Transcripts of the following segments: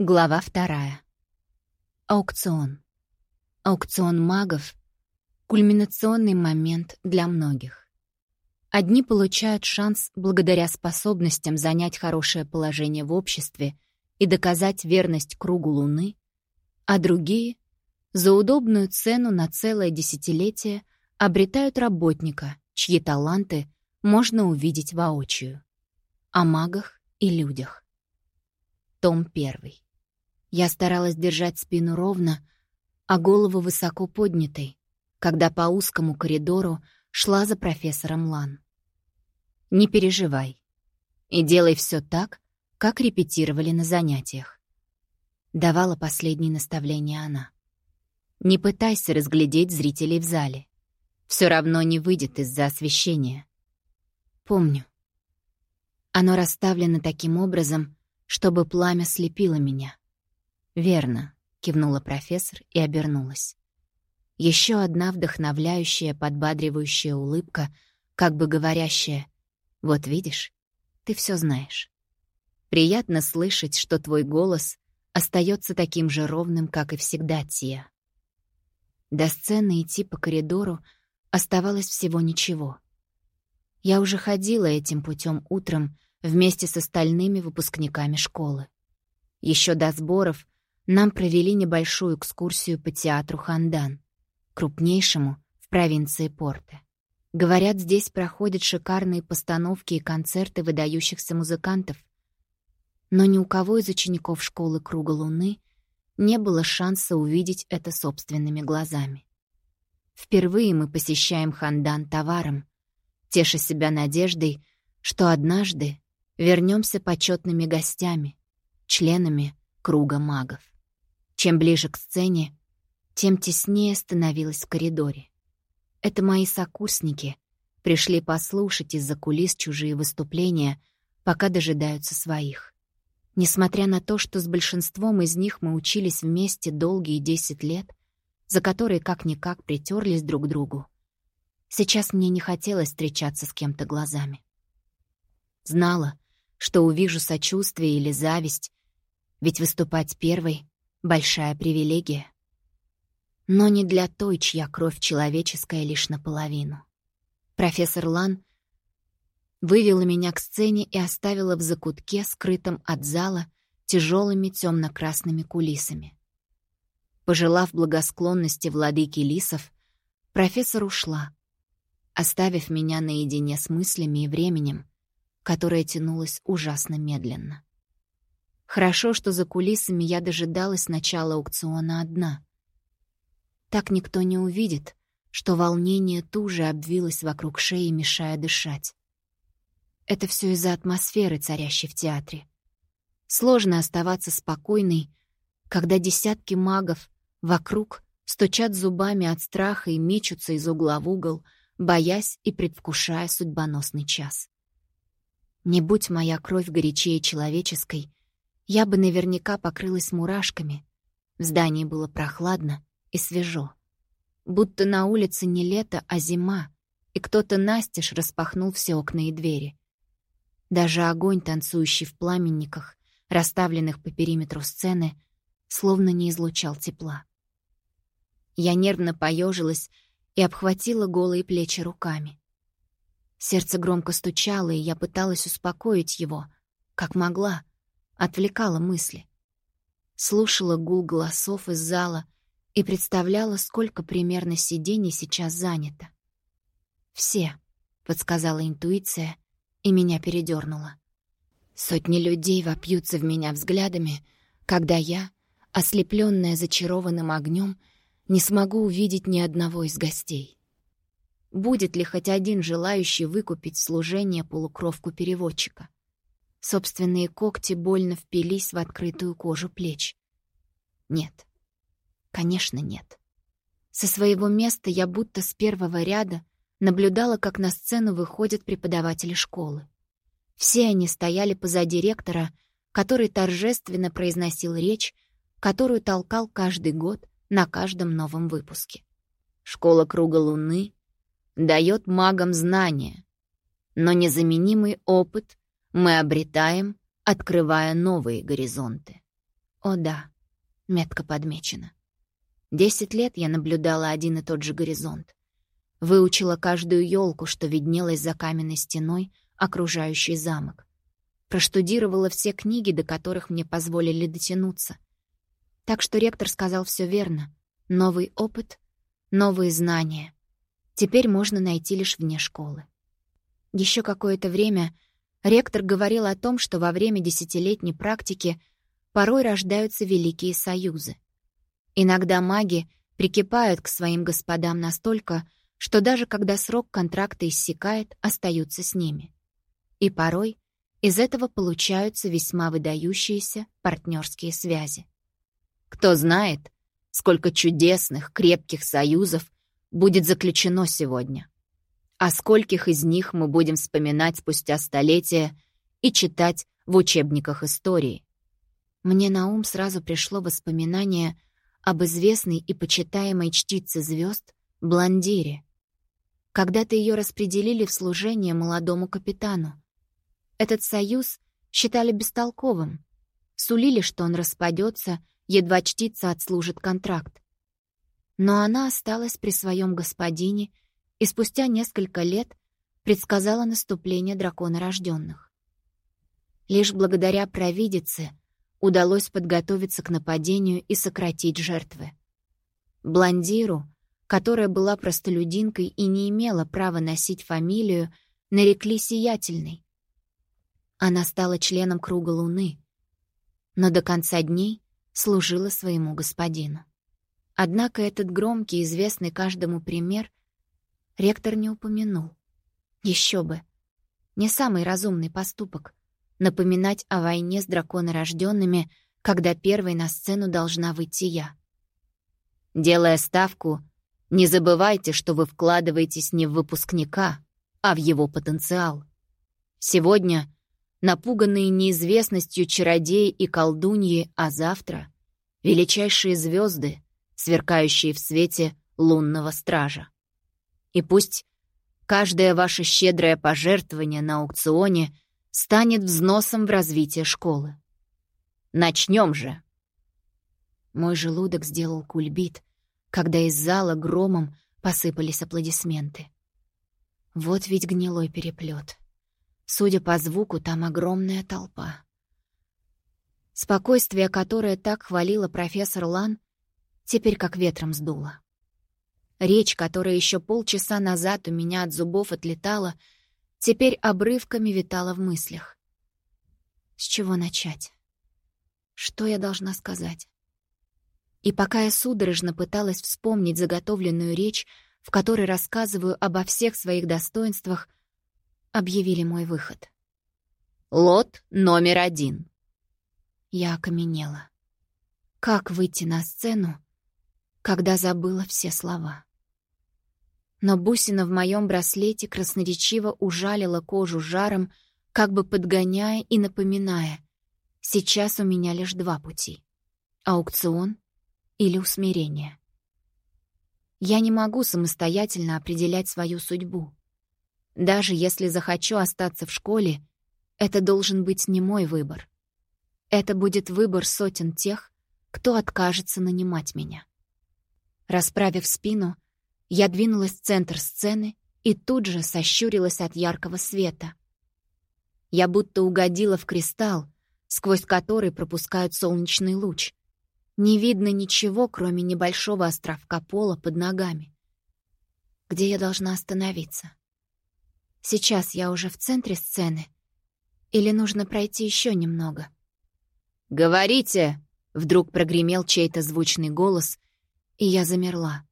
Глава вторая. Аукцион. Аукцион магов — кульминационный момент для многих. Одни получают шанс благодаря способностям занять хорошее положение в обществе и доказать верность кругу Луны, а другие — за удобную цену на целое десятилетие обретают работника, чьи таланты можно увидеть воочию. О магах и людях. Том первый. Я старалась держать спину ровно, а голову высоко поднятой, когда по узкому коридору шла за профессором Лан. «Не переживай. И делай все так, как репетировали на занятиях». Давала последнее наставление она. «Не пытайся разглядеть зрителей в зале. Все равно не выйдет из-за освещения». «Помню». Оно расставлено таким образом, чтобы пламя слепило меня. «Верно», — кивнула профессор и обернулась. Еще одна вдохновляющая, подбадривающая улыбка, как бы говорящая «Вот видишь, ты все знаешь». Приятно слышать, что твой голос остается таким же ровным, как и всегда, Тия. До сцены идти по коридору оставалось всего ничего. Я уже ходила этим путем утром вместе с остальными выпускниками школы. Еще до сборов нам провели небольшую экскурсию по театру Хандан, крупнейшему в провинции Порте. Говорят, здесь проходят шикарные постановки и концерты выдающихся музыкантов. Но ни у кого из учеников школы Круга Луны не было шанса увидеть это собственными глазами. Впервые мы посещаем Хандан товаром, теша себя надеждой, что однажды вернемся почетными гостями, членами Круга магов. Чем ближе к сцене, тем теснее становилось в коридоре. Это мои сокурсники пришли послушать из-за кулис чужие выступления, пока дожидаются своих. Несмотря на то, что с большинством из них мы учились вместе долгие десять лет, за которые как-никак притерлись друг к другу, сейчас мне не хотелось встречаться с кем-то глазами. Знала, что увижу сочувствие или зависть, ведь выступать первой большая привилегия. Но не для той, чья кровь человеческая лишь наполовину. Профессор Лан вывела меня к сцене и оставила в закутке, скрытом от зала, тяжелыми темно-красными кулисами. Пожелав благосклонности владыки лисов, профессор ушла, оставив меня наедине с мыслями и временем, которое тянулось ужасно медленно. Хорошо, что за кулисами я дожидалась начала аукциона одна. Так никто не увидит, что волнение туже обвилось вокруг шеи, мешая дышать. Это все из-за атмосферы, царящей в театре. Сложно оставаться спокойной, когда десятки магов вокруг стучат зубами от страха и мечутся из угла в угол, боясь и предвкушая судьбоносный час. Не будь моя кровь горячее человеческой, я бы наверняка покрылась мурашками. В здании было прохладно и свежо. Будто на улице не лето, а зима, и кто-то настежь распахнул все окна и двери. Даже огонь, танцующий в пламенниках, расставленных по периметру сцены, словно не излучал тепла. Я нервно поежилась и обхватила голые плечи руками. Сердце громко стучало, и я пыталась успокоить его, как могла, отвлекала мысли. Слушала гул голосов из зала и представляла, сколько примерно сидений сейчас занято. «Все», — подсказала интуиция, и меня передернула. Сотни людей вопьются в меня взглядами, когда я, ослепленная зачарованным огнем, не смогу увидеть ни одного из гостей. Будет ли хоть один желающий выкупить служение полукровку переводчика? Собственные когти больно впились в открытую кожу плеч. Нет. Конечно, нет. Со своего места я будто с первого ряда наблюдала, как на сцену выходят преподаватели школы. Все они стояли позади ректора, который торжественно произносил речь, которую толкал каждый год на каждом новом выпуске. Школа Круга Луны дает магам знания, но незаменимый опыт мы обретаем, открывая новые горизонты. О да, метко подмечено. Десять лет я наблюдала один и тот же горизонт. Выучила каждую елку, что виднелась за каменной стеной, окружающий замок. Проштудировала все книги, до которых мне позволили дотянуться. Так что ректор сказал все верно. Новый опыт, новые знания. Теперь можно найти лишь вне школы. Еще какое-то время ректор говорил о том, что во время десятилетней практики порой рождаются великие союзы. Иногда маги прикипают к своим господам настолько, что даже когда срок контракта иссякает, остаются с ними. И порой из этого получаются весьма выдающиеся партнерские связи. Кто знает, сколько чудесных, крепких союзов будет заключено сегодня. А скольких из них мы будем вспоминать спустя столетия и читать в учебниках истории. Мне на ум сразу пришло воспоминание об известной и почитаемой чтице звезд Блондире. Когда-то ее распределили в служение молодому капитану. Этот союз считали бестолковым, сулили, что он распадется, едва чтица отслужит контракт. Но она осталась при своем господине и спустя несколько лет предсказала наступление дракона рожденных. Лишь благодаря провидице удалось подготовиться к нападению и сократить жертвы. Блондиру, которая была простолюдинкой и не имела права носить фамилию, нарекли сиятельной. Она стала членом круга Луны, но до конца дней служила своему господину. Однако этот громкий, известный каждому пример ректор не упомянул. Еще бы. Не самый разумный поступок — напоминать о войне с драконорожденными, когда первой на сцену должна выйти я. Делая ставку, не забывайте, что вы вкладываетесь не в выпускника, а в его потенциал. Сегодня напуганные неизвестностью чародеи и колдуньи, а завтра — величайшие звезды, сверкающие в свете лунного стража. И пусть каждое ваше щедрое пожертвование на аукционе станет взносом в развитие школы. Начнем же. Мой желудок сделал кульбит, когда из зала громом посыпались аплодисменты. Вот ведь гнилой переплет. Судя по звуку, там огромная толпа. Спокойствие, которое так хвалила профессор Лан, теперь как ветром сдуло. Речь, которая еще полчаса назад у меня от зубов отлетала, теперь обрывками витала в мыслях. С чего начать? Что я должна сказать? И пока я судорожно пыталась вспомнить заготовленную речь, в которой рассказываю обо всех своих достоинствах, объявили мой выход. Лот номер один. Я окаменела. Как выйти на сцену, когда забыла все слова? Но бусина в моем браслете красноречиво ужалила кожу жаром, как бы подгоняя и напоминая. Сейчас у меня лишь два пути — аукцион или усмирение. Я не могу самостоятельно определять свою судьбу. Даже если захочу остаться в школе, это должен быть не мой выбор. Это будет выбор сотен тех, кто откажется нанимать меня. Расправив спину — я двинулась в центр сцены и тут же сощурилась от яркого света. Я будто угодила в кристалл, сквозь который пропускают солнечный луч. Не видно ничего, кроме небольшого островка пола под ногами. Где я должна остановиться? Сейчас я уже в центре сцены? Или нужно пройти еще немного? «Говорите!» — вдруг прогремел чей-то звучный голос, и я замерла.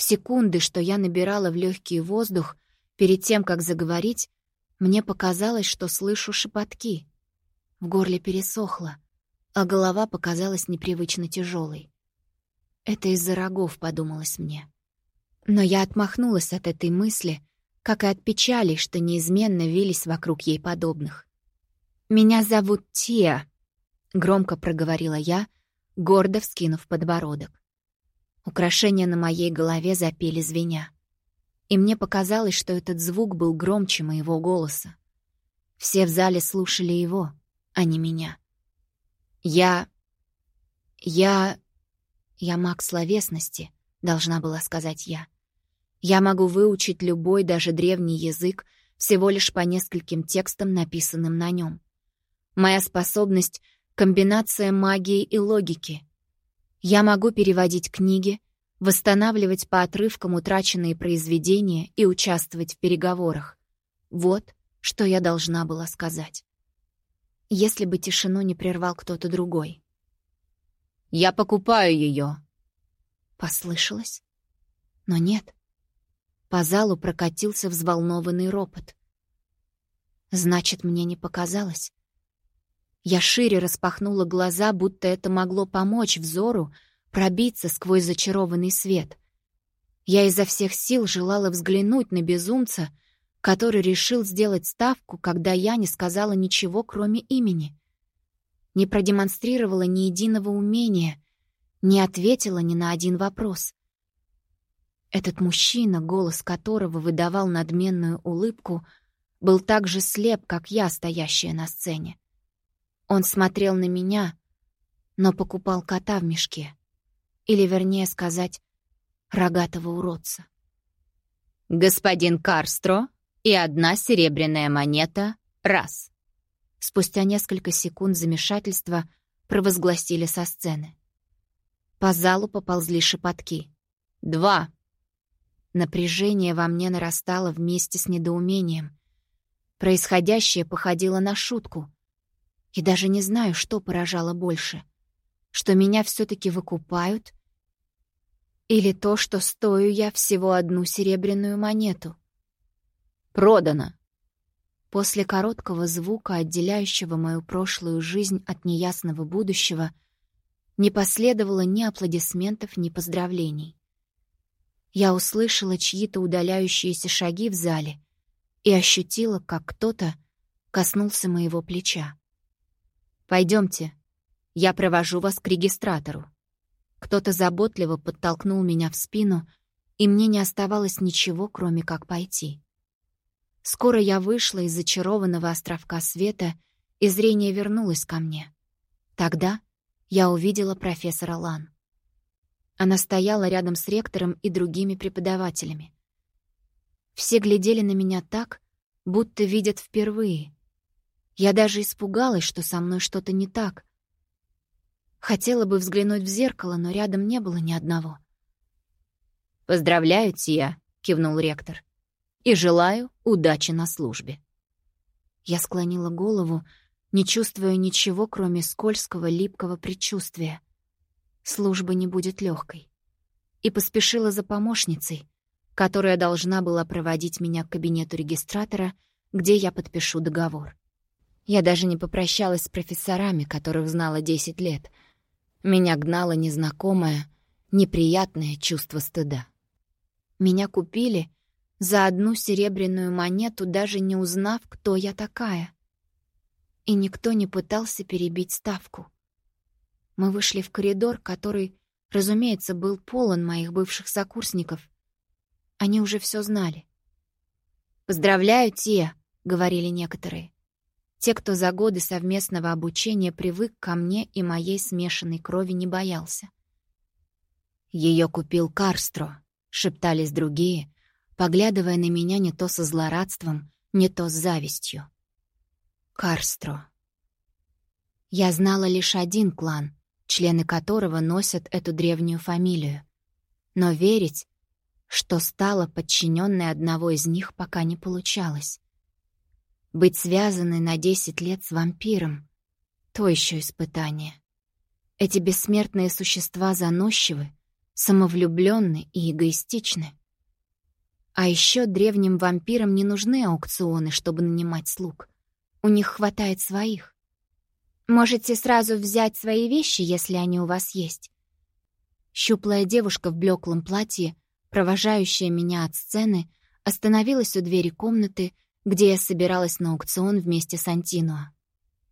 В секунды, что я набирала в легкий воздух, перед тем, как заговорить, мне показалось, что слышу шепотки. В горле пересохло, а голова показалась непривычно тяжелой. Это из-за рогов, подумалось мне. Но я отмахнулась от этой мысли, как и от печали, что неизменно вились вокруг ей подобных. «Меня зовут Тия», — громко проговорила я, гордо вскинув подбородок. Украшения на моей голове запели звеня. И мне показалось, что этот звук был громче моего голоса. Все в зале слушали его, а не меня. Я Я... Я маг словесности, должна была сказать я. Я могу выучить любой, даже древний язык, всего лишь по нескольким текстам, написанным на нем. Моя способность — комбинация магии и логики. Я могу переводить книги, восстанавливать по отрывкам утраченные произведения и участвовать в переговорах. Вот, что я должна была сказать. Если бы тишину не прервал кто-то другой. «Я покупаю ее!» Послышалось? Но нет. По залу прокатился взволнованный ропот. Значит, мне не показалось. Я шире распахнула глаза, будто это могло помочь взору пробиться сквозь зачарованный свет. Я изо всех сил желала взглянуть на безумца, который решил сделать ставку, когда я не сказала ничего, кроме имени. Не продемонстрировала ни единого умения, не ответила ни на один вопрос. Этот мужчина, голос которого выдавал надменную улыбку, был так же слеп, как я, стоящая на сцене. Он смотрел на меня, но покупал кота в мешке. Или, вернее сказать, рогатого уродца. «Господин Карстро и одна серебряная монета — раз». Спустя несколько секунд замешательства провозгласили со сцены. По залу поползли шепотки. «Два». Напряжение во мне нарастало вместе с недоумением. Происходящее походило на шутку. И даже не знаю, что поражало больше. Что меня все таки выкупают или то, что стою я всего одну серебряную монету. «Продано!» После короткого звука, отделяющего мою прошлую жизнь от неясного будущего, не последовало ни аплодисментов, ни поздравлений. Я услышала чьи-то удаляющиеся шаги в зале и ощутила, как кто-то коснулся моего плеча. Пойдемте, я провожу вас к регистратору». Кто-то заботливо подтолкнул меня в спину, и мне не оставалось ничего, кроме как пойти. Скоро я вышла из зачарованного островка света, и зрение вернулось ко мне. Тогда я увидела профессора Лан. Она стояла рядом с ректором и другими преподавателями. Все глядели на меня так, будто видят впервые. Я даже испугалась, что со мной что-то не так, Хотела бы взглянуть в зеркало, но рядом не было ни одного. «Поздравляю, Тия», — кивнул ректор. «И желаю удачи на службе». Я склонила голову, не чувствуя ничего, кроме скользкого, липкого предчувствия. Служба не будет легкой. И поспешила за помощницей, которая должна была проводить меня к кабинету регистратора, где я подпишу договор. Я даже не попрощалась с профессорами, которых знала 10 лет — меня гнало незнакомое, неприятное чувство стыда. Меня купили за одну серебряную монету, даже не узнав, кто я такая. И никто не пытался перебить ставку. Мы вышли в коридор, который, разумеется, был полон моих бывших сокурсников. Они уже все знали. «Поздравляю, Тия», — говорили некоторые. Те, кто за годы совместного обучения привык ко мне и моей смешанной крови, не боялся. Ее купил Карстро», — шептались другие, поглядывая на меня не то со злорадством, не то с завистью. «Карстро». Я знала лишь один клан, члены которого носят эту древнюю фамилию. Но верить, что стала подчиненной одного из них, пока не получалось. Быть связанной на десять лет с вампиром — то еще испытание. Эти бессмертные существа заносчивы, самовлюбленны и эгоистичны. А еще древним вампирам не нужны аукционы, чтобы нанимать слуг. У них хватает своих. Можете сразу взять свои вещи, если они у вас есть. Щуплая девушка в блеклом платье, провожающая меня от сцены, остановилась у двери комнаты, где я собиралась на аукцион вместе с Антинуа.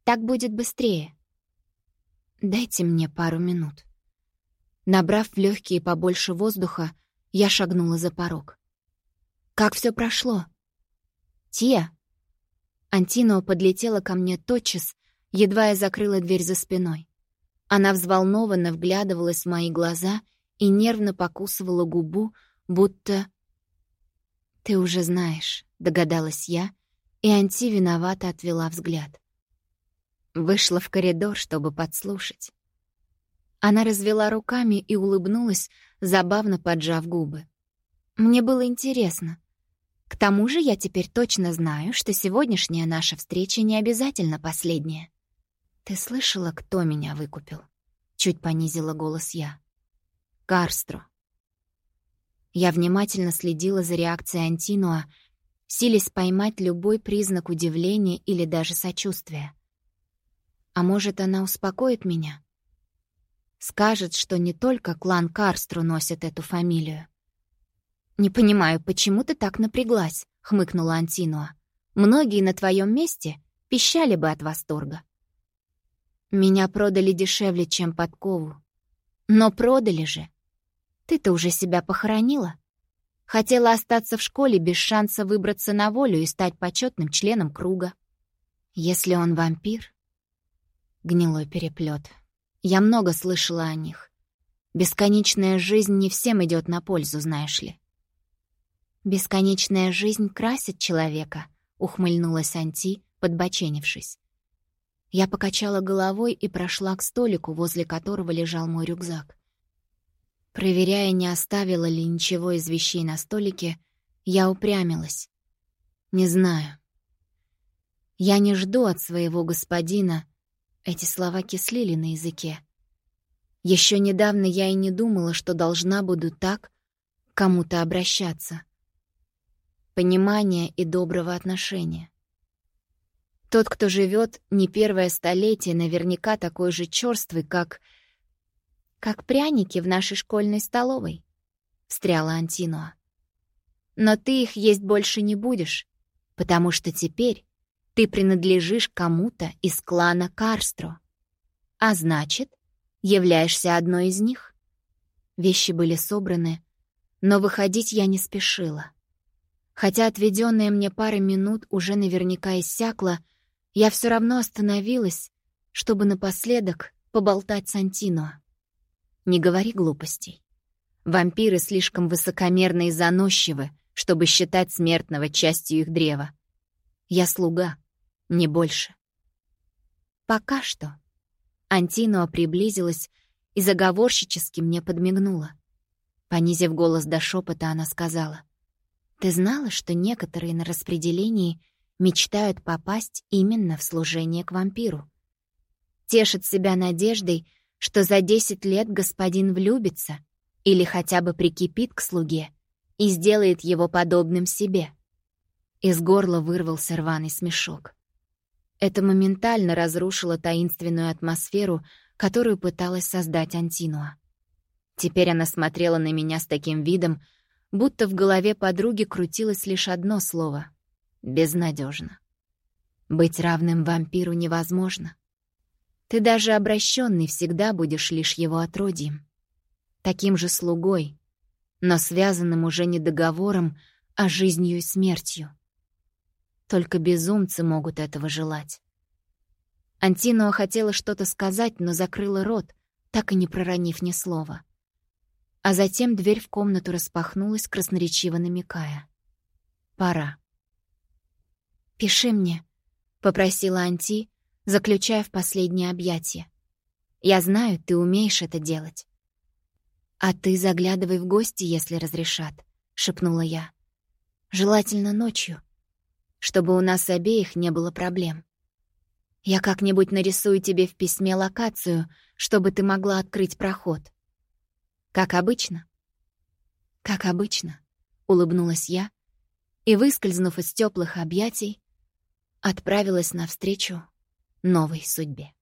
Так будет быстрее. Дайте мне пару минут. Набрав в легкие побольше воздуха, я шагнула за порог. Как все прошло? Тия? Антино подлетела ко мне тотчас, едва я закрыла дверь за спиной. Она взволнованно вглядывалась в мои глаза и нервно покусывала губу, будто... «Ты уже знаешь», — догадалась я, и Анти виновато отвела взгляд. Вышла в коридор, чтобы подслушать. Она развела руками и улыбнулась, забавно поджав губы. Мне было интересно. К тому же я теперь точно знаю, что сегодняшняя наша встреча не обязательно последняя. «Ты слышала, кто меня выкупил?» Чуть понизила голос я. «Карстро». Я внимательно следила за реакцией Антинуа, силясь поймать любой признак удивления или даже сочувствия. А может, она успокоит меня? Скажет, что не только клан Карстру носит эту фамилию. «Не понимаю, почему ты так напряглась?» — хмыкнула Антинуа. «Многие на твоем месте пищали бы от восторга». «Меня продали дешевле, чем подкову. Но продали же. Ты-то уже себя похоронила. Хотела остаться в школе без шанса выбраться на волю и стать почетным членом круга. Если он вампир...» Гнилой переплет. Я много слышала о них. Бесконечная жизнь не всем идет на пользу, знаешь ли. «Бесконечная жизнь красит человека», — ухмыльнулась Анти, подбоченившись. Я покачала головой и прошла к столику, возле которого лежал мой рюкзак. Проверяя, не оставила ли ничего из вещей на столике, я упрямилась. Не знаю. Я не жду от своего господина эти слова кислили на языке. Еще недавно я и не думала, что должна буду так кому-то обращаться. Понимания и доброго отношения. Тот, кто живет не первое столетие, наверняка такой же черствый, как... как пряники в нашей школьной столовой, — встряла Антинуа. Но ты их есть больше не будешь, потому что теперь ты принадлежишь кому-то из клана Карстро. А значит, являешься одной из них. Вещи были собраны, но выходить я не спешила. Хотя отведенная мне пара минут уже наверняка иссякла, я все равно остановилась, чтобы напоследок поболтать с Антино. Не говори глупостей. Вампиры слишком высокомерны и заносчивы, чтобы считать смертного частью их древа. Я слуга — не больше. Пока что. Антиноа приблизилась и заговорщически мне подмигнула. Понизив голос до шепота, она сказала. «Ты знала, что некоторые на распределении мечтают попасть именно в служение к вампиру? Тешат себя надеждой, что за десять лет господин влюбится или хотя бы прикипит к слуге и сделает его подобным себе». Из горла вырвался рваный смешок. Это моментально разрушило таинственную атмосферу, которую пыталась создать Антинуа. Теперь она смотрела на меня с таким видом, будто в голове подруги крутилось лишь одно слово — безнадежно. Быть равным вампиру невозможно. Ты даже обращенный всегда будешь лишь его отродьем. Таким же слугой, но связанным уже не договором, а жизнью и смертью. Только безумцы могут этого желать. Антиноа хотела что-то сказать, но закрыла рот, так и не проронив ни слова. А затем дверь в комнату распахнулась, красноречиво намекая. «Пора». «Пиши мне», — попросила Анти, заключая в последнее объятие. «Я знаю, ты умеешь это делать». «А ты заглядывай в гости, если разрешат», — шепнула я. «Желательно ночью чтобы у нас обеих не было проблем. Я как-нибудь нарисую тебе в письме локацию, чтобы ты могла открыть проход. Как обычно? Как обычно, улыбнулась я и, выскользнув из теплых объятий, отправилась навстречу новой судьбе.